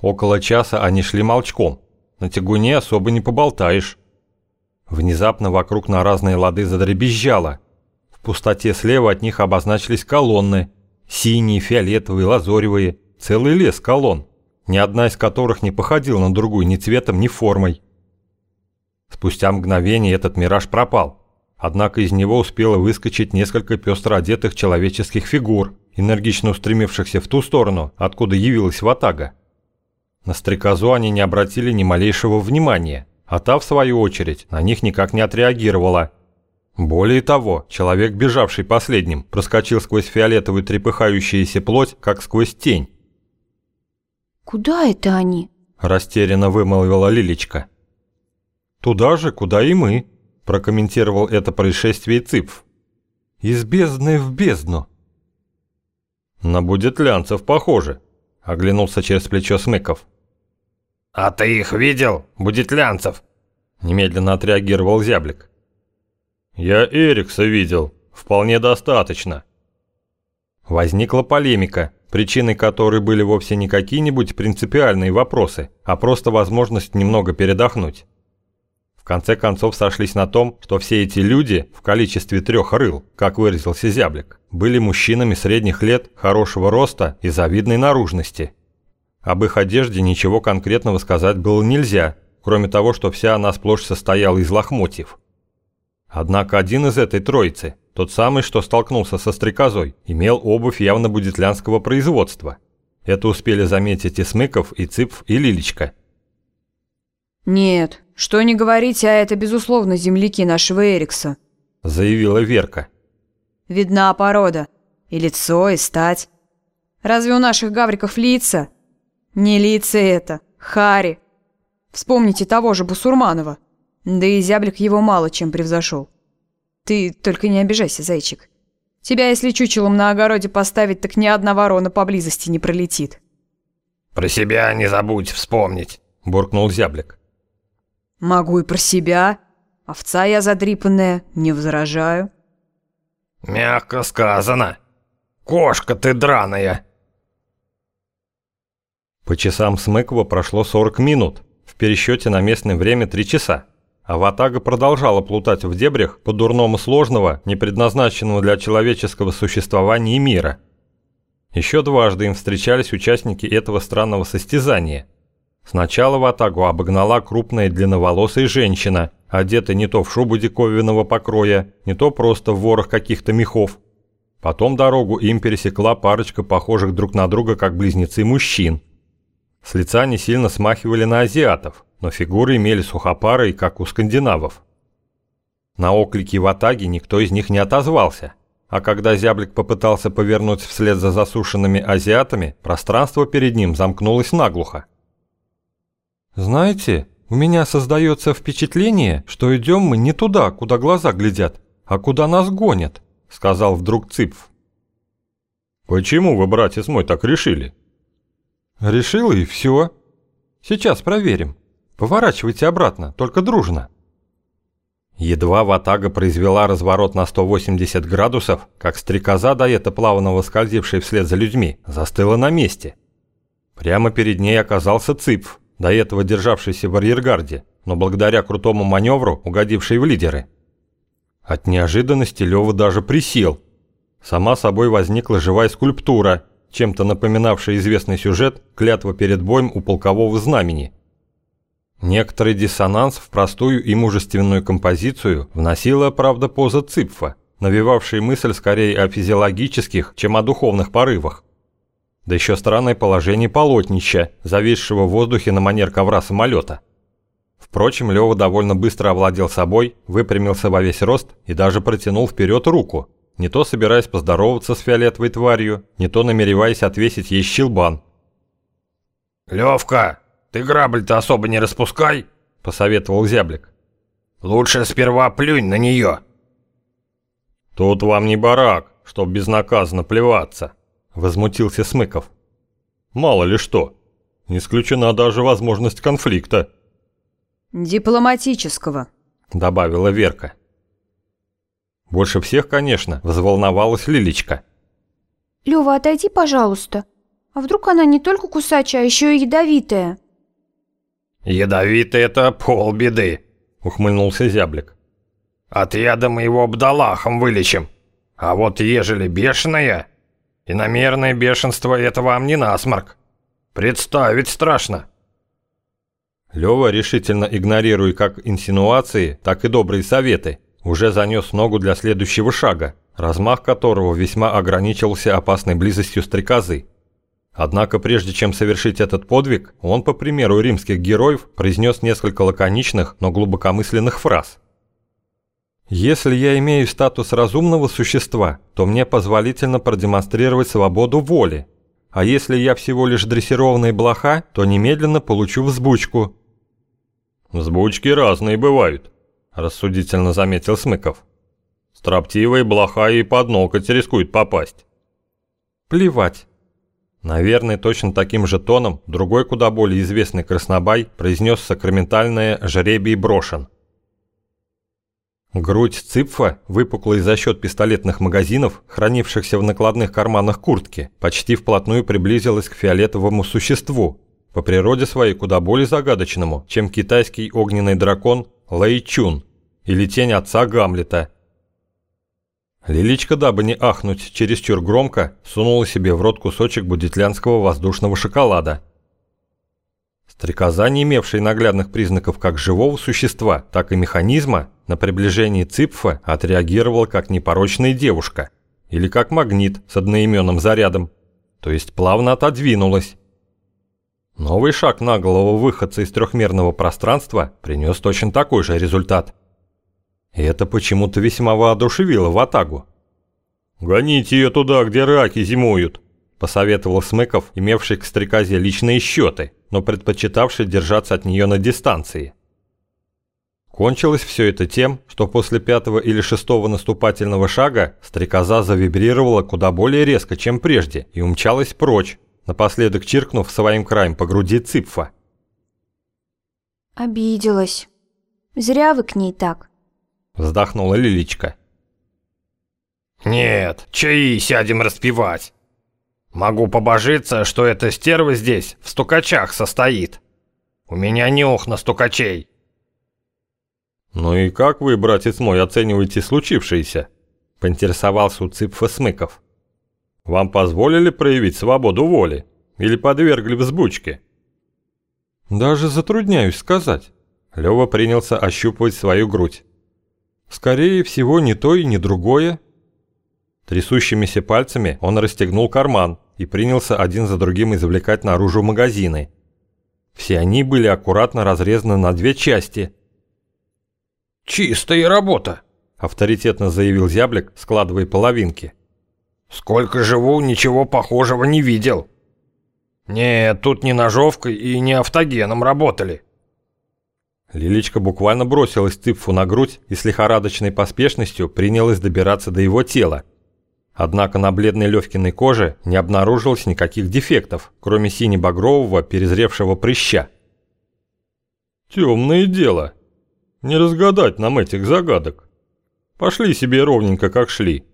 Около часа они шли молчком. На тягуне особо не поболтаешь. Внезапно вокруг на разные лады задребезжало. В пустоте слева от них обозначились колонны. Синие, фиолетовые, лазоревые. Целый лес колонн, ни одна из которых не походила на другую ни цветом, ни формой. Спустя мгновение этот мираж пропал. Однако из него успело выскочить несколько пестро одетых человеческих фигур, энергично устремившихся в ту сторону, откуда явилась ватага. На стрекозу они не обратили ни малейшего внимания, а та, в свою очередь, на них никак не отреагировала. Более того, человек, бежавший последним, проскочил сквозь фиолетовую трепыхающуюся плоть, как сквозь тень. «Куда это они?» – растерянно вымолвила Лилечка. «Туда же, куда и мы», – прокомментировал это происшествие Цыпф. «Из бездны в бездну». «На будетлянцев похоже», – оглянулся через плечо Смыков. «А ты их видел, будетлянцев?» – немедленно отреагировал Зяблик. «Я Эрикса видел. Вполне достаточно». Возникла полемика, причиной которой были вовсе не какие-нибудь принципиальные вопросы, а просто возможность немного передохнуть. В конце концов сошлись на том, что все эти люди в количестве трех рыл, как выразился Зяблик, были мужчинами средних лет, хорошего роста и завидной наружности – об их одежде ничего конкретного сказать было нельзя, кроме того, что вся она сплошь состояла из лохмотьев. Однако один из этой троицы, тот самый, что столкнулся со стрекозой, имел обувь явно будетлянского производства. Это успели заметить и Смыков, и Цыпф, и Лилечка. «Нет, что не говорите, а это, безусловно, земляки нашего Эрикса», заявила Верка. «Видна порода. И лицо, и стать. Разве у наших гавриков лица?» Не лица это, Хари. Вспомните того же Бусурманова. Да и зяблик его мало чем превзошел. Ты только не обижайся, зайчик. Тебя, если чучелом на огороде поставить, так ни одна ворона поблизости не пролетит. Про себя не забудь вспомнить, буркнул зяблик. Могу и про себя. Овца я задрипанная, не возражаю. Мягко сказано. Кошка ты драная. По часам Смыкова прошло 40 минут, в пересчете на местное время 3 часа. А Ватага продолжала плутать в дебрях по-дурному сложного, не предназначенного для человеческого существования мира. Еще дважды им встречались участники этого странного состязания. Сначала Ватагу обогнала крупная длинноволосая женщина, одетая не то в шубу диковинного покроя, не то просто в ворох каких-то мехов. Потом дорогу им пересекла парочка похожих друг на друга как близнецы мужчин. С лица они сильно смахивали на азиатов, но фигуры имели сухопарые, как у скандинавов. На оклики в атаге никто из них не отозвался, а когда зяблик попытался повернуть вслед за засушенными азиатами, пространство перед ним замкнулось наглухо. «Знаете, у меня создается впечатление, что идем мы не туда, куда глаза глядят, а куда нас гонят», — сказал вдруг Цыпф. «Почему вы, братец мой, так решили?» Решила и все. Сейчас проверим. Поворачивайте обратно, только дружно. Едва Ватага произвела разворот на 180 градусов, как стрекоза, до этого плавно вслед за людьми, застыла на месте. Прямо перед ней оказался Цыпф, до этого державшийся в арьергарде, но благодаря крутому маневру угодивший в лидеры. От неожиданности Лёва даже присел. Сама собой возникла живая скульптура – чем-то напоминавший известный сюжет «Клятва перед боем у полкового знамени». Некоторый диссонанс в простую и мужественную композицию вносила, правда, поза Цыпфа, навевавшая мысль скорее о физиологических, чем о духовных порывах. Да еще странное положение полотнища, зависшего в воздухе на манер ковра самолета. Впрочем, Лёва довольно быстро овладел собой, выпрямился во весь рост и даже протянул вперед руку, не то собираясь поздороваться с фиолетовой тварью, не то намереваясь отвесить ей щелбан. «Левка, ты грабль-то особо не распускай», — посоветовал зяблик. «Лучше сперва плюнь на нее». «Тут вам не барак, чтоб безнаказанно плеваться», — возмутился Смыков. «Мало ли что, не исключена даже возможность конфликта». «Дипломатического», — добавила Верка. Больше всех, конечно, взволновалась Лилечка. «Лёва, отойди, пожалуйста. А вдруг она не только кусачая, а еще и ядовитая? Ядовитая это полбеды, ухмыльнулся зяблик. От яда мы его бдалахом вылечим. А вот ежели бешеная, иномерное бешенство — это вам не насморк. Представить страшно. Лёва, решительно игнорируя как инсинуации, так и добрые советы, уже занес ногу для следующего шага, размах которого весьма ограничивался опасной близостью стрекозы. Однако прежде чем совершить этот подвиг, он, по примеру римских героев, произнес несколько лаконичных, но глубокомысленных фраз. «Если я имею статус разумного существа, то мне позволительно продемонстрировать свободу воли, а если я всего лишь дрессированный блоха, то немедленно получу взбучку, «Взбучки разные бывают», – рассудительно заметил Смыков. «Строптивые блоха и под ноготь рискуют попасть». «Плевать». Наверное, точно таким же тоном другой куда более известный краснобай произнес сакраментальное «жребий брошен». Грудь Ципфа, выпуклая за счет пистолетных магазинов, хранившихся в накладных карманах куртки, почти вплотную приблизилась к фиолетовому существу, по природе своей куда более загадочному, чем китайский огненный дракон Лэй Чун или тень отца Гамлета. Лиличка, дабы не ахнуть чересчур громко, сунула себе в рот кусочек будетлянского воздушного шоколада. Стрекоза, не имевшая наглядных признаков как живого существа, так и механизма, на приближение Ципфа отреагировала как непорочная девушка или как магнит с одноименным зарядом, то есть плавно отодвинулась Новый шаг наглого выходца из трехмерного пространства принес точно такой же результат. И это почему-то весьма воодушевило Ватагу. «Гоните ее туда, где раки зимуют», – посоветовал Смыков, имевший к стрекозе личные счеты, но предпочитавший держаться от нее на дистанции. Кончилось все это тем, что после пятого или шестого наступательного шага стрекоза завибрировала куда более резко, чем прежде, и умчалась прочь, напоследок чиркнув своим краем по груди Ципфа. «Обиделась. Зря вы к ней так», — вздохнула Лиличка. «Нет, чаи сядем распевать. Могу побожиться, что эта стерва здесь в стукачах состоит. У меня нюх на стукачей». «Ну и как вы, братец мой, оцениваете случившееся?» — поинтересовался у Ципфа Смыков. Вам позволили проявить свободу воли? Или подвергли взбучке?» «Даже затрудняюсь сказать». Лёва принялся ощупывать свою грудь. «Скорее всего, не то и не другое». Трясущимися пальцами он расстегнул карман и принялся один за другим извлекать наружу магазины. Все они были аккуратно разрезаны на две части. «Чистая работа», — авторитетно заявил зяблик, складывая половинки. Сколько живу, ничего похожего не видел. Нет, тут не ножовкой и не автогеном работали. Лиличка буквально бросилась Цыпфу на грудь и с лихорадочной поспешностью принялась добираться до его тела. Однако на бледной Левкиной коже не обнаружилось никаких дефектов, кроме сине-багрового перезревшего прыща. «Темное дело. Не разгадать нам этих загадок. Пошли себе ровненько, как шли».